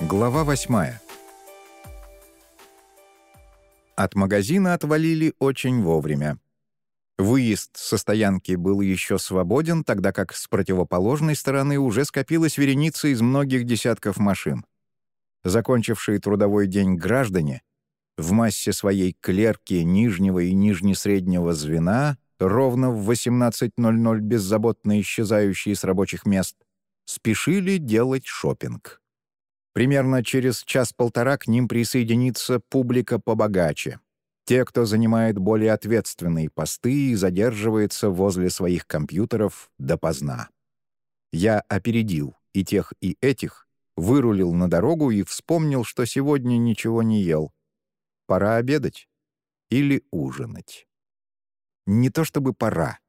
Глава восьмая. От магазина отвалили очень вовремя. Выезд со стоянки был еще свободен, тогда как с противоположной стороны уже скопилась вереница из многих десятков машин. Закончившие трудовой день граждане в массе своей клерки нижнего и нижнесреднего звена, ровно в 18.00 беззаботно исчезающие с рабочих мест, спешили делать шопинг. Примерно через час-полтора к ним присоединится публика побогаче. Те, кто занимает более ответственные посты и задерживается возле своих компьютеров допоздна. Я опередил и тех, и этих, вырулил на дорогу и вспомнил, что сегодня ничего не ел. Пора обедать или ужинать. Не то чтобы пора.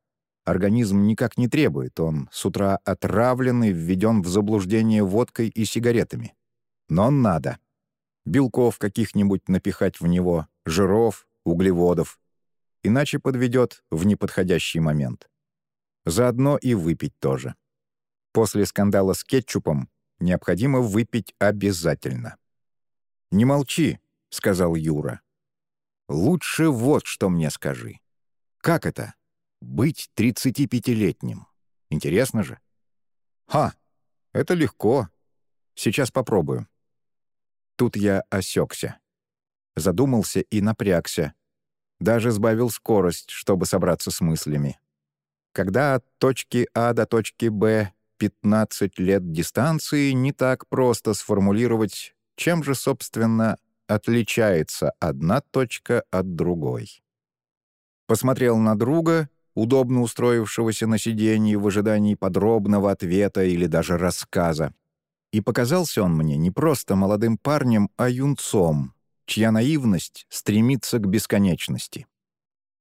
Организм никак не требует, он с утра отравлен и введен в заблуждение водкой и сигаретами. Но надо. Белков каких-нибудь напихать в него, жиров, углеводов. Иначе подведет в неподходящий момент. Заодно и выпить тоже. После скандала с кетчупом необходимо выпить обязательно. «Не молчи», — сказал Юра. «Лучше вот что мне скажи. Как это — быть 35-летним? Интересно же?» «Ха, это легко. Сейчас попробую». Тут я осекся. Задумался и напрягся. Даже сбавил скорость, чтобы собраться с мыслями. Когда от точки А до точки Б 15 лет дистанции, не так просто сформулировать, чем же, собственно, отличается одна точка от другой. Посмотрел на друга, удобно устроившегося на сиденье в ожидании подробного ответа или даже рассказа. И показался он мне не просто молодым парнем, а юнцом, чья наивность стремится к бесконечности.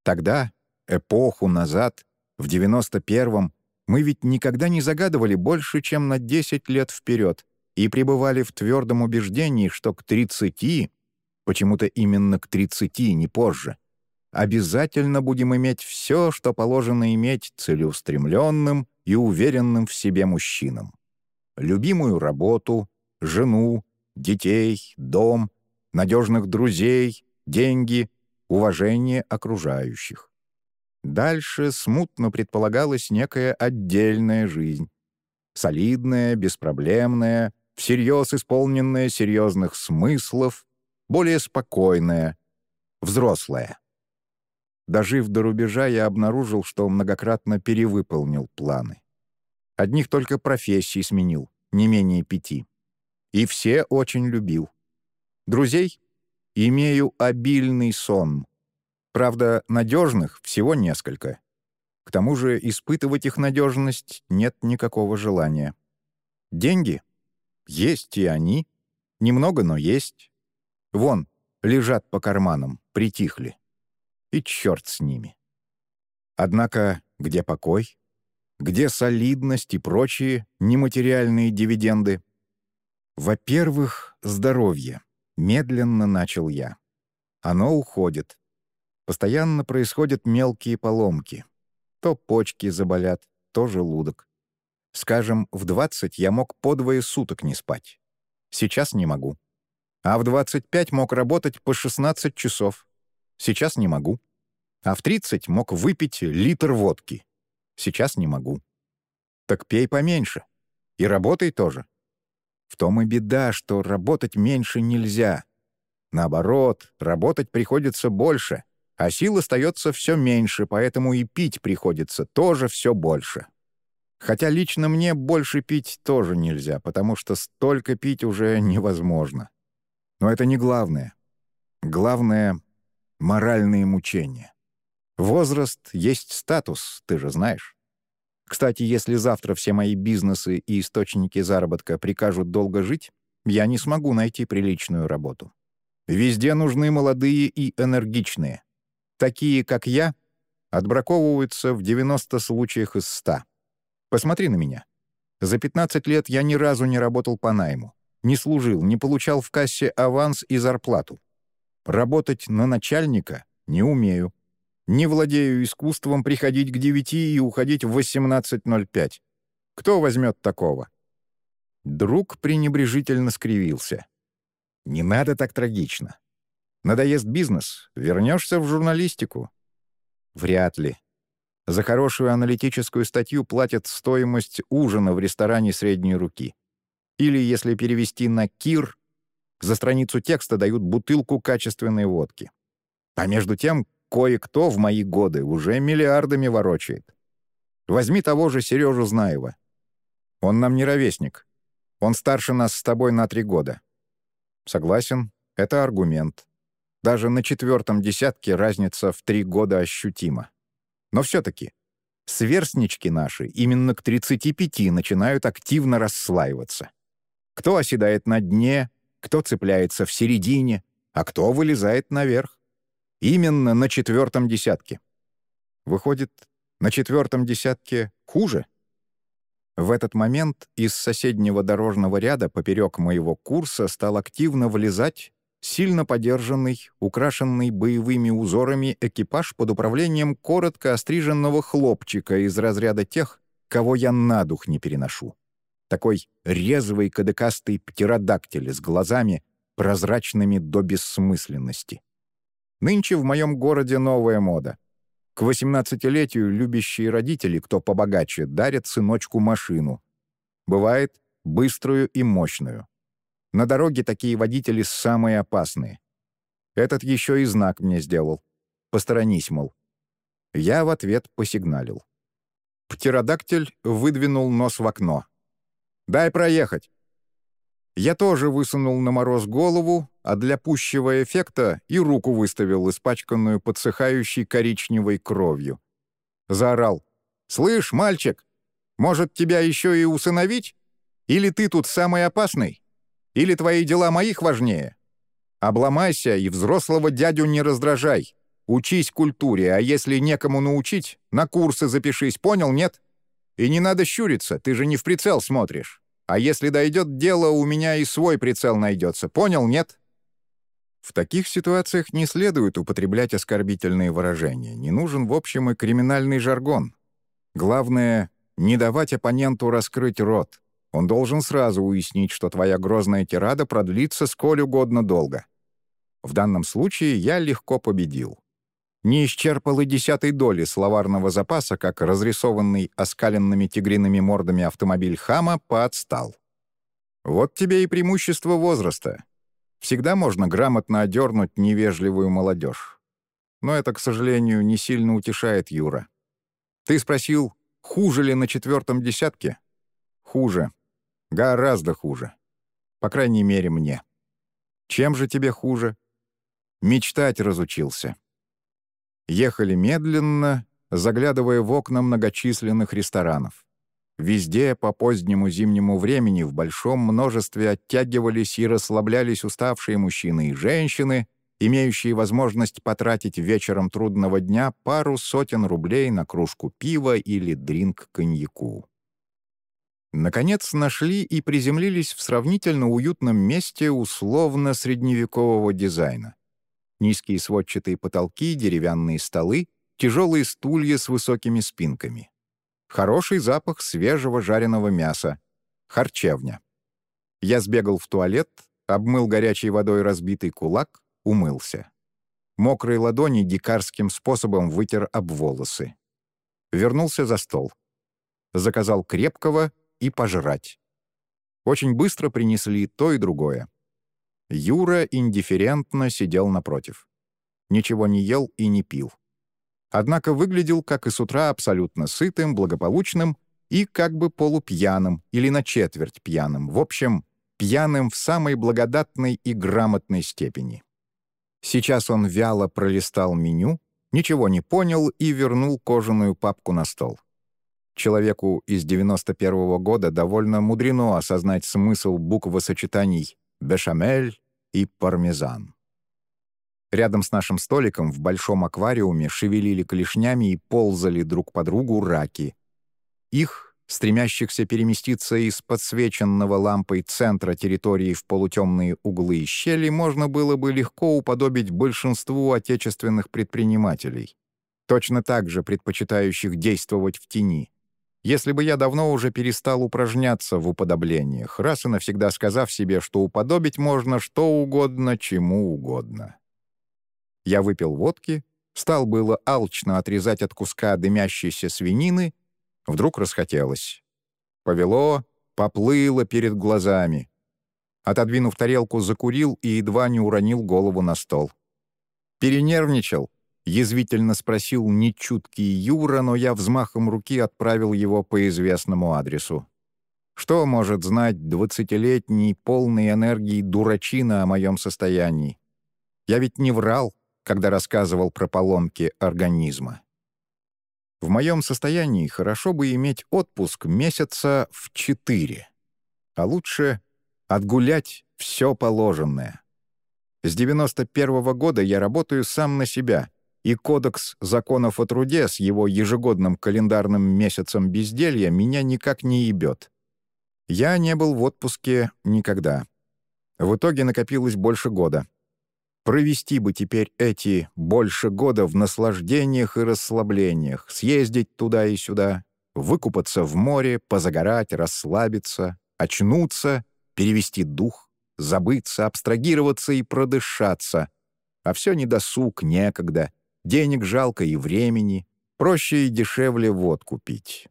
Тогда, эпоху назад, в 91-м, мы ведь никогда не загадывали больше, чем на 10 лет вперед, и пребывали в твердом убеждении, что к 30, почему-то именно к 30, не позже, обязательно будем иметь все, что положено иметь целеустремленным и уверенным в себе мужчинам любимую работу, жену, детей, дом, надежных друзей, деньги, уважение окружающих. Дальше смутно предполагалась некая отдельная жизнь. Солидная, беспроблемная, всерьез исполненная серьезных смыслов, более спокойная, взрослая. Дожив до рубежа, я обнаружил, что многократно перевыполнил планы. Одних только профессий сменил, не менее пяти. И все очень любил. Друзей? Имею обильный сон. Правда, надежных всего несколько. К тому же испытывать их надежность нет никакого желания. Деньги? Есть и они. Немного, но есть. Вон, лежат по карманам, притихли. И черт с ними. Однако где покой? Где солидность и прочие нематериальные дивиденды. Во-первых, здоровье. Медленно начал я. Оно уходит. Постоянно происходят мелкие поломки. То почки заболят, то желудок. Скажем, в 20 я мог по двое суток не спать. Сейчас не могу. А в 25 мог работать по 16 часов. Сейчас не могу. А в 30 мог выпить литр водки. Сейчас не могу. Так пей поменьше. И работай тоже. В том и беда, что работать меньше нельзя. Наоборот, работать приходится больше, а сил остается все меньше, поэтому и пить приходится тоже все больше. Хотя лично мне больше пить тоже нельзя, потому что столько пить уже невозможно. Но это не главное. Главное — моральные мучения. Возраст есть статус, ты же знаешь. Кстати, если завтра все мои бизнесы и источники заработка прикажут долго жить, я не смогу найти приличную работу. Везде нужны молодые и энергичные. Такие, как я, отбраковываются в 90 случаях из 100. Посмотри на меня. За 15 лет я ни разу не работал по найму, не служил, не получал в кассе аванс и зарплату. Работать на начальника не умею. Не владею искусством приходить к девяти и уходить в 18.05. Кто возьмет такого? Друг пренебрежительно скривился. «Не надо так трагично. Надоест бизнес, вернешься в журналистику». «Вряд ли. За хорошую аналитическую статью платят стоимость ужина в ресторане средней руки. Или, если перевести на кир, за страницу текста дают бутылку качественной водки. А между тем, кое-кто в мои годы уже миллиардами ворочает. Возьми того же Сережу Знаева. Он нам не ровесник. Он старше нас с тобой на три года. Согласен, это аргумент. Даже на четвертом десятке разница в три года ощутима. Но все-таки сверстнички наши именно к 35 начинают активно расслаиваться. Кто оседает на дне, кто цепляется в середине, а кто вылезает наверх. Именно на четвертом десятке. Выходит, на четвертом десятке хуже? В этот момент из соседнего дорожного ряда поперек моего курса стал активно вылезать сильно подержанный, украшенный боевыми узорами экипаж под управлением коротко остриженного хлопчика из разряда тех, кого я на дух не переношу. Такой резвый кадыкастый птеродактиль с глазами, прозрачными до бессмысленности. Нынче в моем городе новая мода. К восемнадцатилетию любящие родители, кто побогаче, дарят сыночку машину. Бывает, быструю и мощную. На дороге такие водители самые опасные. Этот еще и знак мне сделал. Посторонись, мол. Я в ответ посигналил. Птеродактиль выдвинул нос в окно. «Дай проехать!» Я тоже высунул на мороз голову, а для пущего эффекта и руку выставил, испачканную подсыхающей коричневой кровью. Заорал. «Слышь, мальчик, может, тебя еще и усыновить? Или ты тут самый опасный?» Или твои дела моих важнее? Обломайся и взрослого дядю не раздражай. Учись культуре, а если некому научить, на курсы запишись, понял, нет? И не надо щуриться, ты же не в прицел смотришь. А если дойдет дело, у меня и свой прицел найдется, понял, нет?» В таких ситуациях не следует употреблять оскорбительные выражения, не нужен, в общем, и криминальный жаргон. Главное — не давать оппоненту раскрыть рот. Он должен сразу уяснить, что твоя грозная тирада продлится сколь угодно долго. В данном случае я легко победил. Не исчерпал и десятой доли словарного запаса, как разрисованный оскаленными тигриными мордами автомобиль «Хама» поотстал. Вот тебе и преимущество возраста. Всегда можно грамотно одернуть невежливую молодежь. Но это, к сожалению, не сильно утешает Юра. Ты спросил, хуже ли на четвертом десятке? Хуже. Гораздо хуже. По крайней мере, мне. Чем же тебе хуже? Мечтать разучился. Ехали медленно, заглядывая в окна многочисленных ресторанов. Везде по позднему зимнему времени в большом множестве оттягивались и расслаблялись уставшие мужчины и женщины, имеющие возможность потратить вечером трудного дня пару сотен рублей на кружку пива или дринк коньяку. Наконец нашли и приземлились в сравнительно уютном месте условно-средневекового дизайна. Низкие сводчатые потолки, деревянные столы, тяжелые стулья с высокими спинками. Хороший запах свежего жареного мяса. Харчевня. Я сбегал в туалет, обмыл горячей водой разбитый кулак, умылся. Мокрые ладони дикарским способом вытер об волосы. Вернулся за стол. Заказал крепкого — и пожрать. Очень быстро принесли то и другое. Юра индифферентно сидел напротив. Ничего не ел и не пил. Однако выглядел, как и с утра, абсолютно сытым, благополучным и как бы полупьяным или на четверть пьяным. В общем, пьяным в самой благодатной и грамотной степени. Сейчас он вяло пролистал меню, ничего не понял и вернул кожаную папку на стол. Человеку из 91 -го года довольно мудрено осознать смысл буквосочетаний «бешамель» и «пармезан». Рядом с нашим столиком в большом аквариуме шевелили клешнями и ползали друг по другу раки. Их, стремящихся переместиться из подсвеченного лампой центра территории в полутемные углы и щели, можно было бы легко уподобить большинству отечественных предпринимателей, точно так же предпочитающих действовать в тени — Если бы я давно уже перестал упражняться в уподоблениях, раз и навсегда сказав себе, что уподобить можно что угодно, чему угодно. Я выпил водки, стал было алчно отрезать от куска дымящейся свинины, вдруг расхотелось. Повело, поплыло перед глазами. Отодвинув тарелку, закурил и едва не уронил голову на стол. «Перенервничал?» — язвительно спросил нечуткий Юра, но я взмахом руки отправил его по известному адресу. Что может знать двадцатилетний, полный энергии дурачина о моем состоянии? Я ведь не врал, когда рассказывал про поломки организма. В моем состоянии хорошо бы иметь отпуск месяца в четыре, а лучше отгулять все положенное. С 91 -го года я работаю сам на себя, и Кодекс законов о труде с его ежегодным календарным месяцем безделья меня никак не ебет. Я не был в отпуске никогда. В итоге накопилось больше года. Провести бы теперь эти больше года в наслаждениях и расслаблениях, съездить туда и сюда, выкупаться в море, позагорать, расслабиться, очнуться, перевести дух, забыться, абстрагироваться и продышаться. А все недосуг, некогда, денег жалко и времени, проще и дешевле водку пить.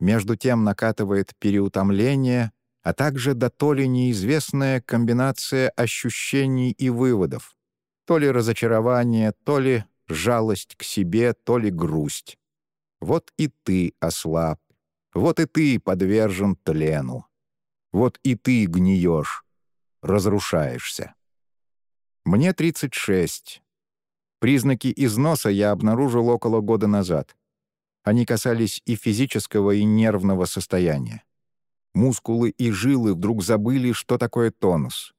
Между тем накатывает переутомление, а также до то ли неизвестная комбинация ощущений и выводов, то ли разочарование, то ли жалость к себе, то ли грусть. Вот и ты ослаб, вот и ты подвержен тлену. Вот и ты гниешь, разрушаешься. Мне 36. Признаки износа я обнаружил около года назад. Они касались и физического, и нервного состояния. Мускулы и жилы вдруг забыли, что такое тонус.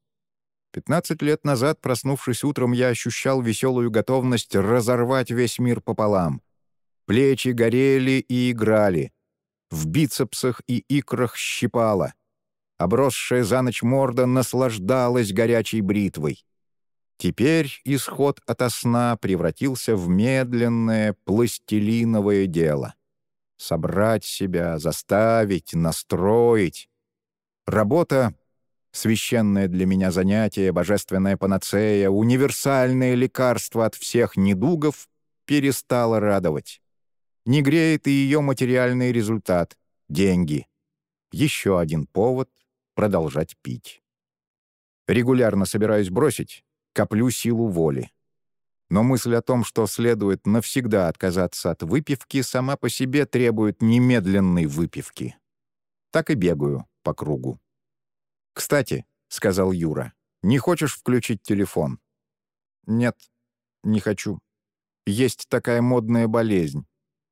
15 лет назад, проснувшись утром, я ощущал веселую готовность разорвать весь мир пополам. Плечи горели и играли. В бицепсах и икрах щипало. Обросшая за ночь морда наслаждалась горячей бритвой. Теперь исход ото сна превратился в медленное пластилиновое дело. Собрать себя, заставить, настроить. Работа — священное для меня занятие, божественная панацея, универсальное лекарство от всех недугов — перестала радовать. Не греет и ее материальный результат — деньги. Еще один повод продолжать пить. Регулярно собираюсь бросить, коплю силу воли. Но мысль о том, что следует навсегда отказаться от выпивки, сама по себе требует немедленной выпивки. Так и бегаю по кругу. «Кстати», — сказал Юра, — «не хочешь включить телефон?» «Нет, не хочу. Есть такая модная болезнь.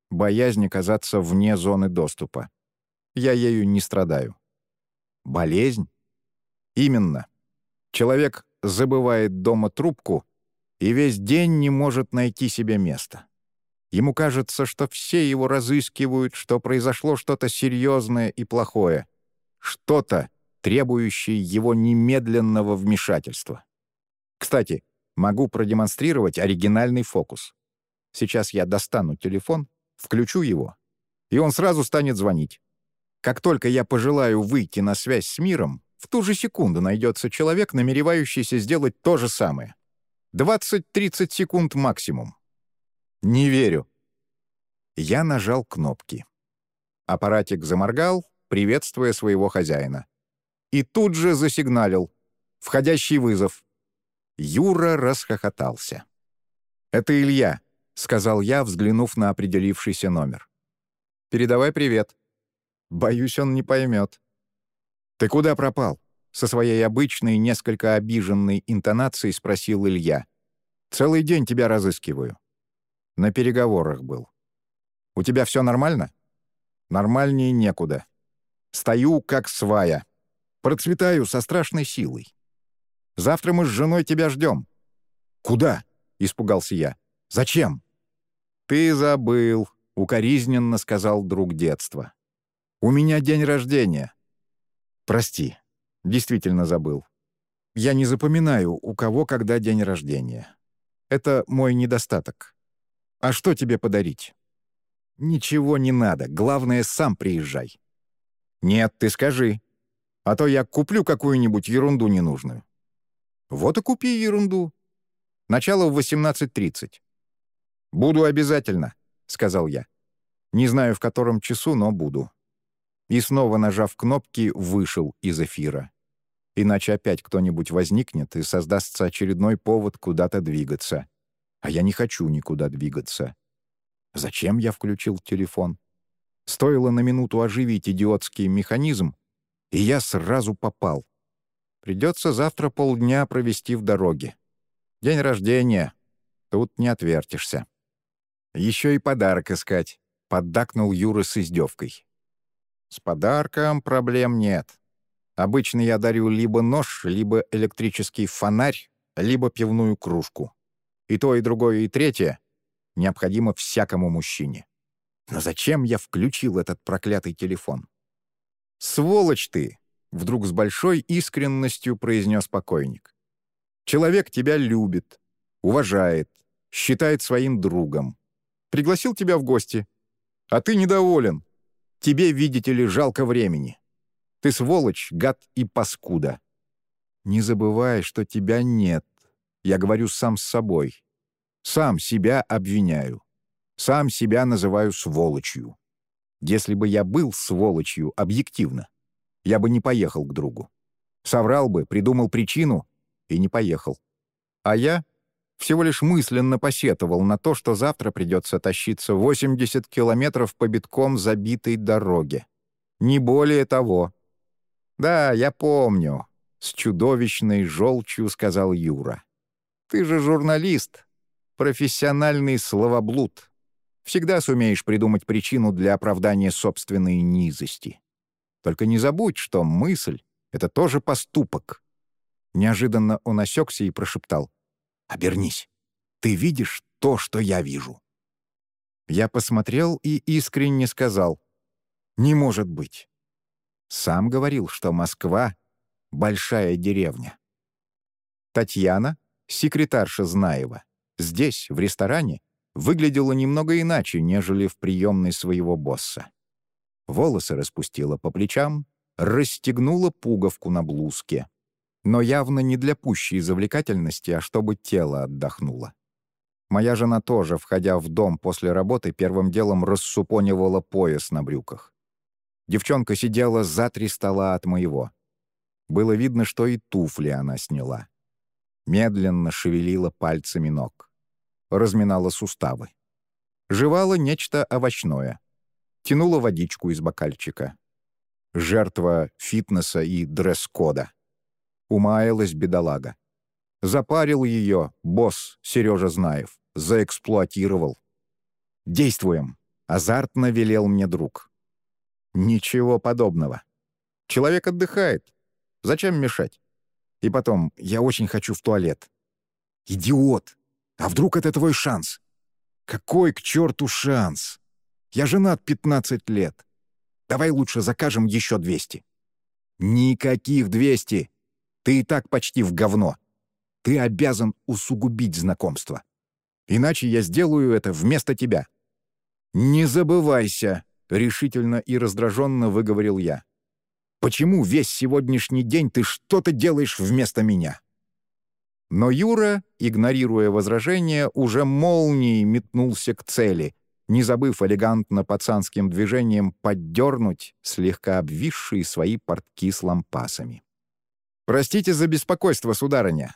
Боязнь оказаться вне зоны доступа. Я ею не страдаю. Болезнь? Именно. Человек забывает дома трубку и весь день не может найти себе места. Ему кажется, что все его разыскивают, что произошло что-то серьезное и плохое. Что-то, требующее его немедленного вмешательства. Кстати, могу продемонстрировать оригинальный фокус. Сейчас я достану телефон, включу его, и он сразу станет звонить. Как только я пожелаю выйти на связь с миром, в ту же секунду найдется человек, намеревающийся сделать то же самое. 20-30 секунд максимум. Не верю. Я нажал кнопки. Аппаратик заморгал, приветствуя своего хозяина. И тут же засигналил. Входящий вызов. Юра расхохотался. «Это Илья», — сказал я, взглянув на определившийся номер. «Передавай привет», Боюсь, он не поймет. «Ты куда пропал?» — со своей обычной, несколько обиженной интонацией спросил Илья. «Целый день тебя разыскиваю». На переговорах был. «У тебя все нормально?» «Нормальнее некуда. Стою, как свая. Процветаю со страшной силой. Завтра мы с женой тебя ждем». «Куда?» — испугался я. «Зачем?» «Ты забыл», — укоризненно сказал друг детства. «У меня день рождения». «Прости, действительно забыл. Я не запоминаю, у кого когда день рождения. Это мой недостаток. А что тебе подарить?» «Ничего не надо, главное, сам приезжай». «Нет, ты скажи. А то я куплю какую-нибудь ерунду ненужную». «Вот и купи ерунду. Начало в 18.30». «Буду обязательно», — сказал я. «Не знаю, в котором часу, но буду». И снова, нажав кнопки, вышел из эфира. Иначе опять кто-нибудь возникнет и создастся очередной повод куда-то двигаться. А я не хочу никуда двигаться. Зачем я включил телефон? Стоило на минуту оживить идиотский механизм, и я сразу попал. Придется завтра полдня провести в дороге. День рождения. Тут не отвертишься. Еще и подарок искать, — поддакнул Юра с издевкой. С подарком проблем нет. Обычно я дарю либо нож, либо электрический фонарь, либо пивную кружку. И то, и другое, и третье необходимо всякому мужчине. Но зачем я включил этот проклятый телефон? «Сволочь ты!» — вдруг с большой искренностью произнес покойник. «Человек тебя любит, уважает, считает своим другом. Пригласил тебя в гости, а ты недоволен. Тебе, видите ли, жалко времени. Ты сволочь, гад и паскуда. Не забывай, что тебя нет. Я говорю сам с собой. Сам себя обвиняю. Сам себя называю сволочью. Если бы я был сволочью объективно, я бы не поехал к другу. Соврал бы, придумал причину и не поехал. А я всего лишь мысленно посетовал на то, что завтра придется тащиться 80 километров по битком забитой дороге. Не более того. «Да, я помню», — с чудовищной желчью сказал Юра. «Ты же журналист, профессиональный словоблуд. Всегда сумеешь придумать причину для оправдания собственной низости. Только не забудь, что мысль — это тоже поступок». Неожиданно он осекся и прошептал. «Обернись. Ты видишь то, что я вижу». Я посмотрел и искренне сказал. «Не может быть». Сам говорил, что Москва — большая деревня. Татьяна, секретарша Знаева, здесь, в ресторане, выглядела немного иначе, нежели в приемной своего босса. Волосы распустила по плечам, расстегнула пуговку на блузке но явно не для пущей завлекательности, а чтобы тело отдохнуло. Моя жена тоже, входя в дом после работы, первым делом рассупонивала пояс на брюках. Девчонка сидела за три стола от моего. Было видно, что и туфли она сняла. Медленно шевелила пальцами ног. Разминала суставы. Жевала нечто овощное. Тянула водичку из бокальчика. Жертва фитнеса и дресс-кода. Умаялась бедолага. Запарил ее босс Сережа Знаев. Заэксплуатировал. «Действуем!» — азартно велел мне друг. «Ничего подобного. Человек отдыхает. Зачем мешать? И потом, я очень хочу в туалет». «Идиот! А вдруг это твой шанс?» «Какой к черту шанс? Я женат 15 лет. Давай лучше закажем еще 200». «Никаких 200! Ты и так почти в говно. Ты обязан усугубить знакомство. Иначе я сделаю это вместо тебя». «Не забывайся», — решительно и раздраженно выговорил я. «Почему весь сегодняшний день ты что-то делаешь вместо меня?» Но Юра, игнорируя возражение, уже молнией метнулся к цели, не забыв элегантно пацанским движением поддернуть слегка обвисшие свои портки с лампасами. «Простите за беспокойство, сударыня.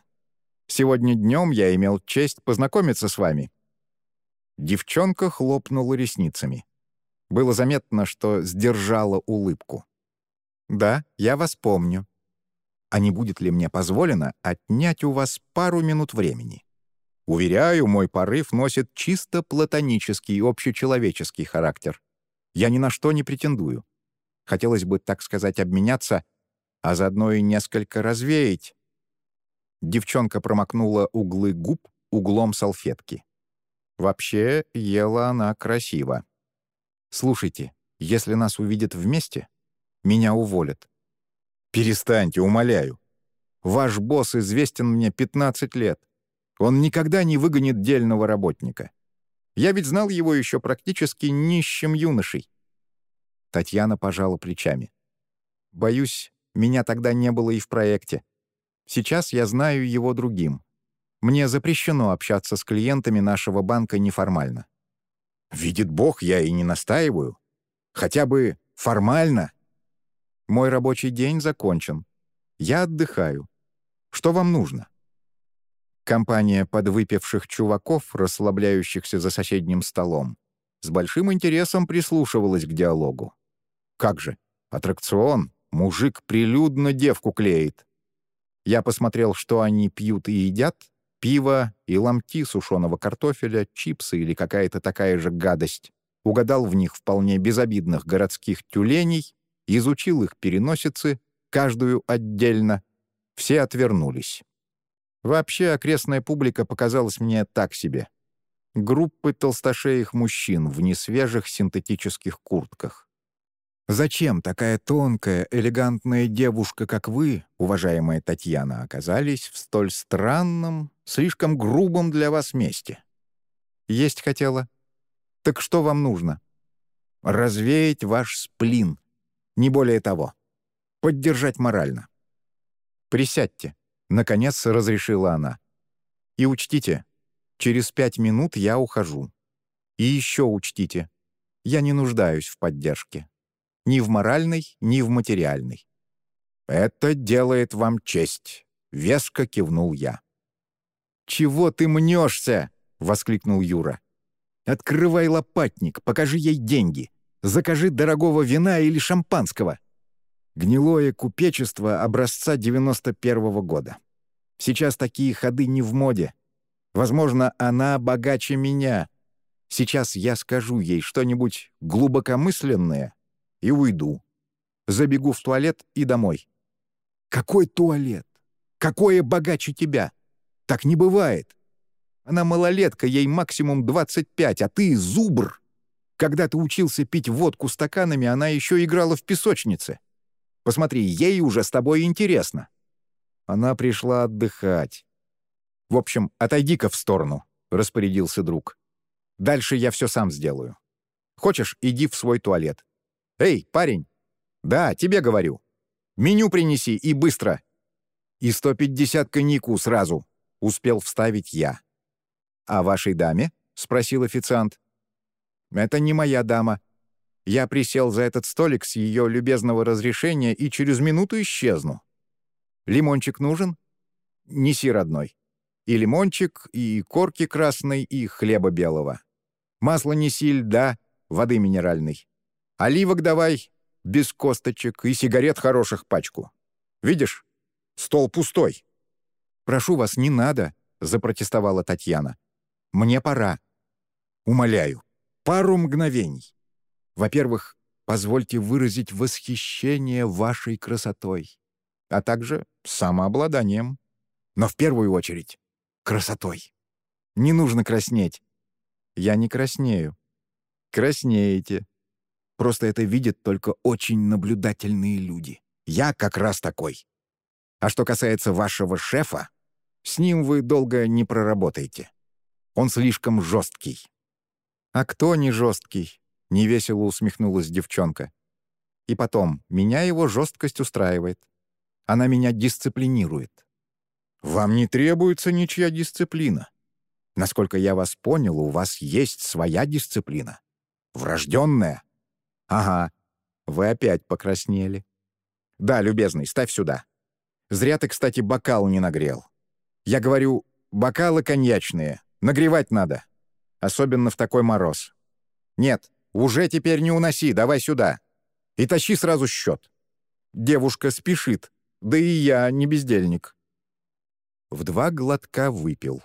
Сегодня днем я имел честь познакомиться с вами». Девчонка хлопнула ресницами. Было заметно, что сдержала улыбку. «Да, я вас помню. А не будет ли мне позволено отнять у вас пару минут времени?» Уверяю, мой порыв носит чисто платонический, общечеловеческий характер. Я ни на что не претендую. Хотелось бы, так сказать, обменяться а заодно и несколько развеять. Девчонка промокнула углы губ углом салфетки. Вообще, ела она красиво. «Слушайте, если нас увидят вместе, меня уволят». «Перестаньте, умоляю. Ваш босс известен мне 15 лет. Он никогда не выгонит дельного работника. Я ведь знал его еще практически нищим юношей. Татьяна пожала плечами. Боюсь, меня тогда не было и в проекте. Сейчас я знаю его другим. Мне запрещено общаться с клиентами нашего банка неформально. Видит Бог, я и не настаиваю. Хотя бы формально. Мой рабочий день закончен. Я отдыхаю. Что вам нужно? Компания подвыпивших чуваков, расслабляющихся за соседним столом, с большим интересом прислушивалась к диалогу. Как же, аттракцион, мужик прилюдно девку клеит. Я посмотрел, что они пьют и едят, пиво и ломти сушеного картофеля, чипсы или какая-то такая же гадость. Угадал в них вполне безобидных городских тюленей, изучил их переносицы, каждую отдельно. Все отвернулись. Вообще, окрестная публика показалась мне так себе. Группы толстошеих мужчин в несвежих синтетических куртках. Зачем такая тонкая, элегантная девушка, как вы, уважаемая Татьяна, оказались в столь странном, слишком грубом для вас месте? Есть хотела? Так что вам нужно? Развеять ваш сплин. Не более того. Поддержать морально. Присядьте. Наконец разрешила она. И учтите, через пять минут я ухожу. И еще учтите, я не нуждаюсь в поддержке. Ни в моральной, ни в материальной. «Это делает вам честь», — веско кивнул я. «Чего ты мнешься?» — воскликнул Юра. «Открывай лопатник, покажи ей деньги. Закажи дорогого вина или шампанского». Гнилое купечество образца 91-го года. Сейчас такие ходы не в моде. Возможно, она богаче меня. Сейчас я скажу ей что-нибудь глубокомысленное, и уйду. Забегу в туалет и домой. Какой туалет? Какое богаче тебя? Так не бывает. Она малолетка, ей максимум 25, а ты зубр. Когда ты учился пить водку стаканами, она еще играла в песочнице. Посмотри, ей уже с тобой интересно. Она пришла отдыхать. В общем, отойди-ка в сторону, — распорядился друг. Дальше я все сам сделаю. Хочешь, иди в свой туалет. «Эй, парень!» «Да, тебе говорю. Меню принеси и быстро!» «И 150 коньяку сразу!» — успел вставить я. «А вашей даме?» — спросил официант. «Это не моя дама. Я присел за этот столик с ее любезного разрешения и через минуту исчезну. Лимончик нужен? Неси, родной. И лимончик, и корки красной, и хлеба белого. Масло неси, льда, воды минеральной. Оливок давай, без косточек, и сигарет хороших пачку. Видишь, стол пустой». «Прошу вас, не надо», — запротестовала Татьяна. «Мне пора. Умоляю, пару мгновений. Во-первых, позвольте выразить восхищение вашей красотой, а также самообладанием. Но в первую очередь — красотой. Не нужно краснеть. Я не краснею. Краснеете. Просто это видят только очень наблюдательные люди. Я как раз такой. А что касается вашего шефа, с ним вы долго не проработаете. Он слишком жесткий». «А кто не жесткий?» — невесело усмехнулась девчонка. «И потом, меня его жесткость устраивает. Она меня дисциплинирует». «Вам не требуется ничья дисциплина. Насколько я вас понял, у вас есть своя дисциплина. Врожденная. «Ага, вы опять покраснели». «Да, любезный, ставь сюда. Зря ты, кстати, бокал не нагрел. Я говорю, бокалы коньячные, нагревать надо. Особенно в такой мороз. Нет, уже теперь не уноси, давай сюда. И тащи сразу счет. Девушка спешит, да и я не бездельник». В два глотка выпил.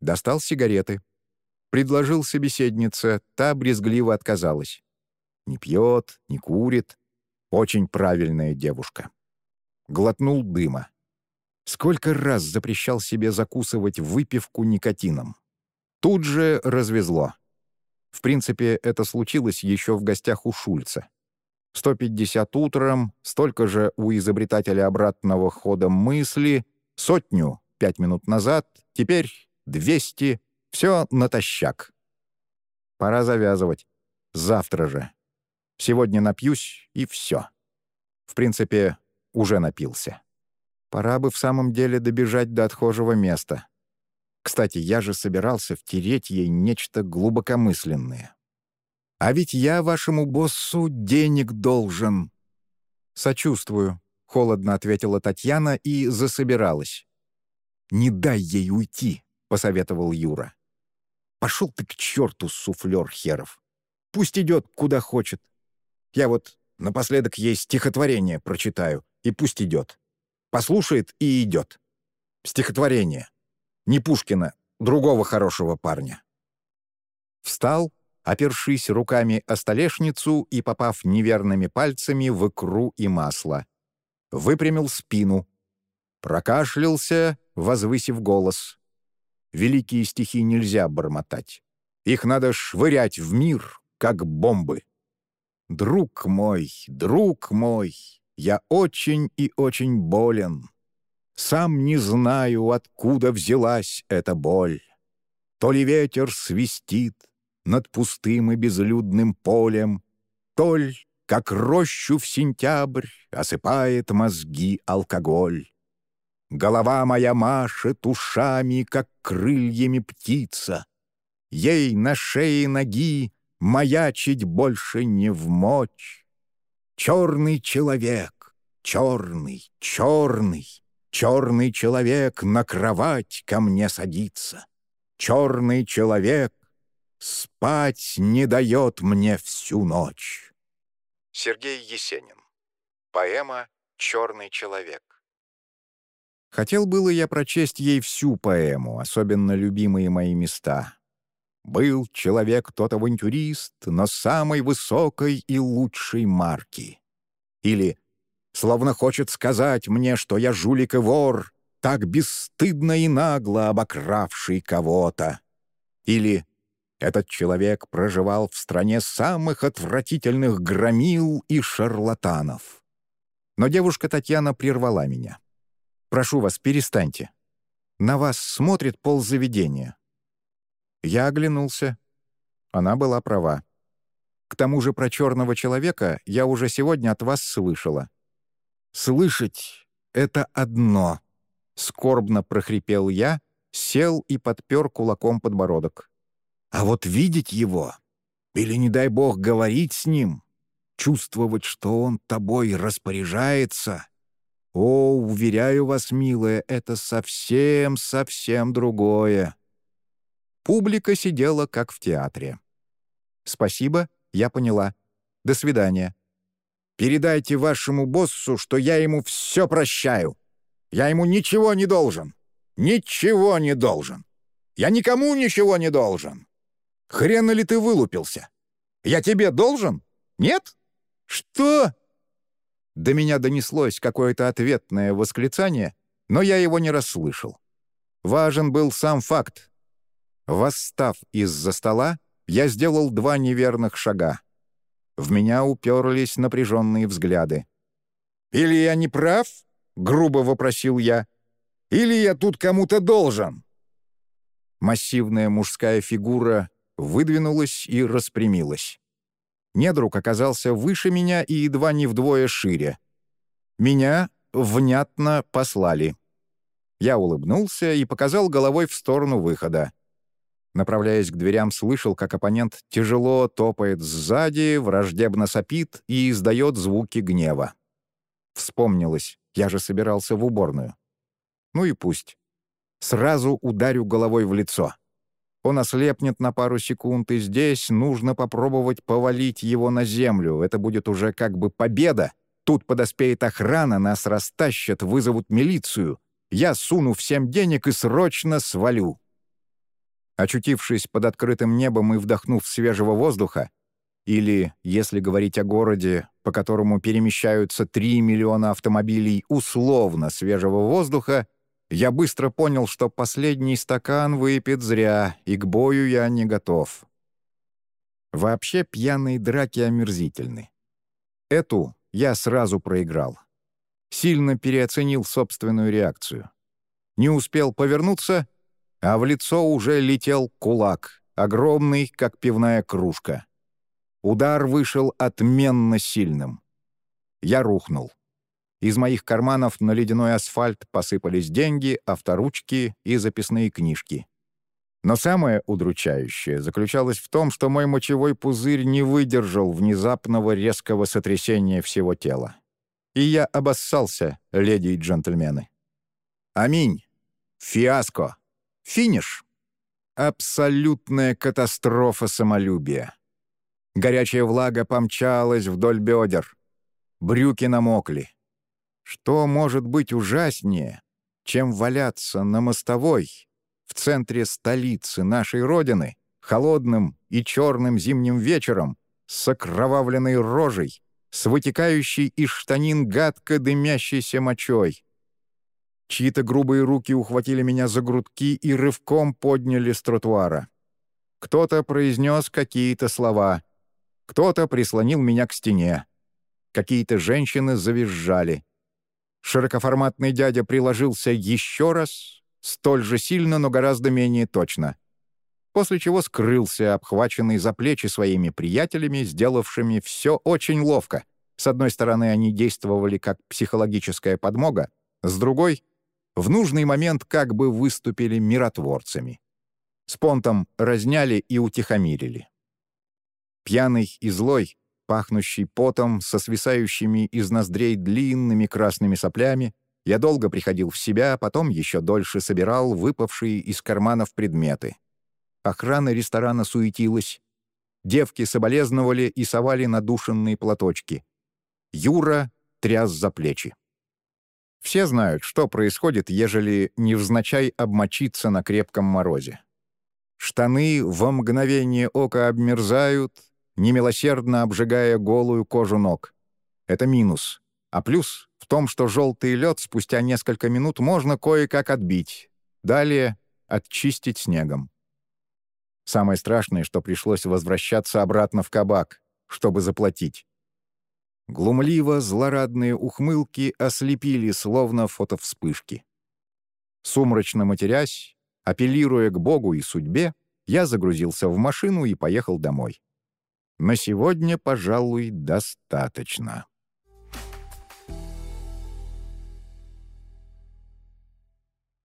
Достал сигареты. Предложил собеседнице, та брезгливо отказалась. Не пьет, не курит. Очень правильная девушка. Глотнул дыма. Сколько раз запрещал себе закусывать выпивку никотином. Тут же развезло. В принципе, это случилось еще в гостях у Шульца. 150 утром, столько же у изобретателя обратного хода мысли, сотню пять минут назад, теперь 200, все натощак. Пора завязывать. Завтра же. Сегодня напьюсь, и все. В принципе, уже напился. Пора бы в самом деле добежать до отхожего места. Кстати, я же собирался втереть ей нечто глубокомысленное. А ведь я вашему боссу денег должен. Сочувствую, — холодно ответила Татьяна и засобиралась. «Не дай ей уйти», — посоветовал Юра. «Пошел ты к черту, суфлер херов. Пусть идет, куда хочет. Я вот напоследок ей стихотворение прочитаю, и пусть идет. Послушает и идет. Стихотворение. Не Пушкина, другого хорошего парня». Встал, опершись руками о столешницу и попав неверными пальцами в икру и масло. Выпрямил спину. Прокашлялся, возвысив голос. Великие стихи нельзя бормотать. Их надо швырять в мир, как бомбы. Друг мой, друг мой, я очень и очень болен. Сам не знаю, откуда взялась эта боль. То ли ветер свистит, над пустым и безлюдным полем, Толь, как рощу в сентябрь, осыпает мозги алкоголь. Голова моя машет ушами, как крыльями птица. Ей на шее ноги маячить больше не в мочь. Черный человек, черный, черный, черный человек на кровать ко мне садится. Черный человек Спать не дает мне всю ночь. Сергей Есенин. Поэма «Черный человек». Хотел было я прочесть ей всю поэму, особенно любимые мои места. Был человек тот авантюрист, но самой высокой и лучшей марки. Или словно хочет сказать мне, что я жулик и вор, так бесстыдно и нагло обокравший кого-то. Или этот человек проживал в стране самых отвратительных громил и шарлатанов. Но девушка Татьяна прервала меня. «Прошу вас, перестаньте. На вас смотрит ползаведения». Я оглянулся. Она была права. К тому же про черного человека я уже сегодня от вас слышала. «Слышать — это одно», — скорбно прохрипел я, сел и подпер кулаком подбородок. А вот видеть его, или, не дай бог, говорить с ним, чувствовать, что он тобой распоряжается, о, уверяю вас, милая, это совсем-совсем другое. Публика сидела, как в театре. «Спасибо, я поняла. До свидания». «Передайте вашему боссу, что я ему все прощаю. Я ему ничего не должен. Ничего не должен. Я никому ничего не должен. Хрена ли ты вылупился? Я тебе должен? Нет? Что?» До меня донеслось какое-то ответное восклицание, но я его не расслышал. Важен был сам факт. Восстав из-за стола, я сделал два неверных шага. В меня уперлись напряженные взгляды. «Или я не прав?» — грубо вопросил я. «Или я тут кому-то должен?» Массивная мужская фигура выдвинулась и распрямилась. Недруг оказался выше меня и едва не вдвое шире. Меня внятно послали. Я улыбнулся и показал головой в сторону выхода. Направляясь к дверям, слышал, как оппонент тяжело топает сзади, враждебно сопит и издает звуки гнева. Вспомнилось, я же собирался в уборную. Ну и пусть. Сразу ударю головой в лицо. Он ослепнет на пару секунд, и здесь нужно попробовать повалить его на землю. Это будет уже как бы победа. Тут подоспеет охрана, нас растащат, вызовут милицию. Я суну всем денег и срочно свалю. Очутившись под открытым небом и вдохнув свежего воздуха, или, если говорить о городе, по которому перемещаются 3 миллиона автомобилей условно свежего воздуха, я быстро понял, что последний стакан выпит зря, и к бою я не готов. Вообще пьяные драки омерзительны. Эту я сразу проиграл. Сильно переоценил собственную реакцию. Не успел повернуться, а в лицо уже летел кулак, огромный, как пивная кружка. Удар вышел отменно сильным. Я рухнул. Из моих карманов на ледяной асфальт посыпались деньги, авторучки и записные книжки. Но самое удручающее заключалось в том, что мой мочевой пузырь не выдержал внезапного резкого сотрясения всего тела. И я обоссался, леди и джентльмены. Аминь. Фиаско. Финиш. Абсолютная катастрофа самолюбия. Горячая влага помчалась вдоль бедер. Брюки намокли. Что может быть ужаснее, чем валяться на мостовой в центре столицы нашей Родины холодным и черным зимним вечером с окровавленной рожей, с вытекающей из штанин гадко дымящейся мочой? Чьи-то грубые руки ухватили меня за грудки и рывком подняли с тротуара. Кто-то произнес какие-то слова — кто-то прислонил меня к стене. Какие-то женщины завизжали. Широкоформатный дядя приложился еще раз, столь же сильно, но гораздо менее точно. После чего скрылся, обхваченный за плечи своими приятелями, сделавшими все очень ловко. С одной стороны, они действовали как психологическая подмога, с другой — в нужный момент как бы выступили миротворцами. С понтом разняли и утихомирили. Пьяный и злой, пахнущий потом, со свисающими из ноздрей длинными красными соплями, я долго приходил в себя, потом еще дольше собирал выпавшие из карманов предметы. Охрана ресторана суетилась. Девки соболезновали и совали надушенные платочки. Юра тряс за плечи. Все знают, что происходит, ежели невзначай обмочиться на крепком морозе. Штаны во мгновение ока обмерзают, немилосердно обжигая голую кожу ног. Это минус. А плюс в том, что желтый лед спустя несколько минут можно кое-как отбить. Далее — отчистить снегом. Самое страшное, что пришлось возвращаться обратно в кабак, чтобы заплатить. Глумливо злорадные ухмылки ослепили, словно фотовспышки. Сумрачно матерясь, апеллируя к Богу и судьбе, я загрузился в машину и поехал домой. На сегодня, пожалуй, достаточно.